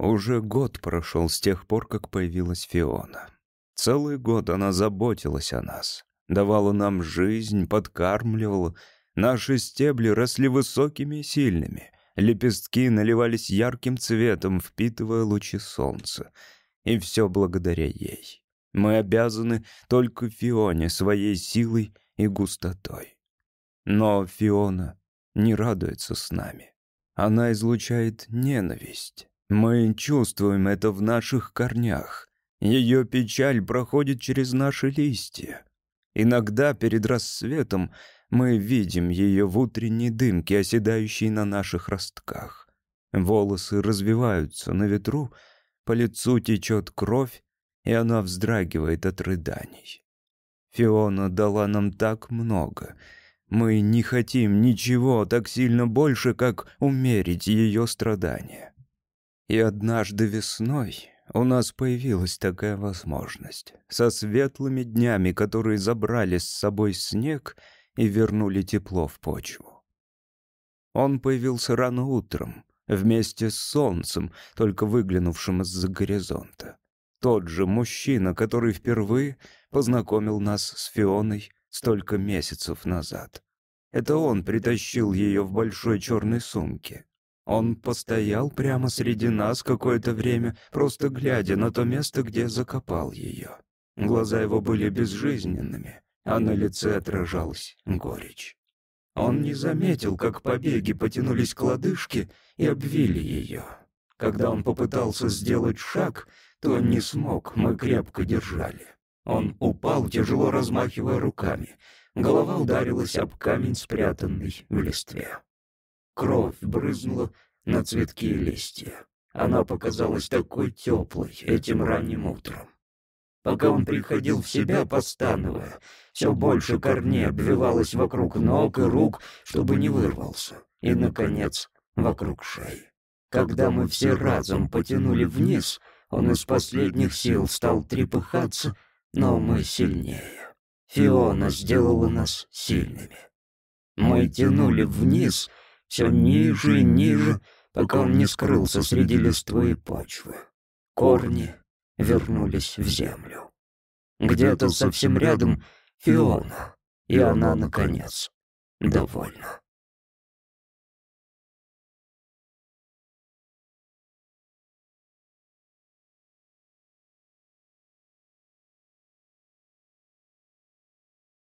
Уже год прошел с тех пор, как появилась Фиона. Целый год она заботилась о нас, давала нам жизнь, подкармливала. Наши стебли росли высокими и сильными. Лепестки наливались ярким цветом, впитывая лучи солнца. И все благодаря ей. Мы обязаны только Фионе своей силой и густотой. Но Фиона не радуется с нами. Она излучает ненависть. Мы чувствуем это в наших корнях. Ее печаль проходит через наши листья. Иногда перед рассветом мы видим ее в утренней дымке, оседающей на наших ростках. Волосы развиваются на ветру, по лицу течет кровь, и она вздрагивает от рыданий. Фиона дала нам так много. Мы не хотим ничего так сильно больше, как умерить ее страдания. И однажды весной у нас появилась такая возможность. Со светлыми днями, которые забрали с собой снег и вернули тепло в почву. Он появился рано утром, вместе с солнцем, только выглянувшим из-за горизонта. Тот же мужчина, который впервые познакомил нас с Фионой столько месяцев назад. Это он притащил ее в большой черной сумке. Он постоял прямо среди нас какое-то время, просто глядя на то место, где закопал ее. Глаза его были безжизненными, а на лице отражалась горечь. Он не заметил, как побеги потянулись к лодыжке и обвили ее. Когда он попытался сделать шаг, то не смог, мы крепко держали. Он упал, тяжело размахивая руками. Голова ударилась об камень, спрятанный в листве. Кровь брызнула на цветки и листья. Она показалась такой теплой этим ранним утром. Пока он приходил в себя, постановая, все больше корней обвивалось вокруг ног и рук, чтобы не вырвался, и, наконец, вокруг шеи. Когда мы все разом потянули вниз, он из последних сил стал трепыхаться, но мы сильнее. Фиона сделала нас сильными. Мы тянули вниз, все ниже и ниже, пока он не скрылся среди листвы и почвы. Корни вернулись в землю. Где-то совсем рядом Фиона, и она, наконец, довольна.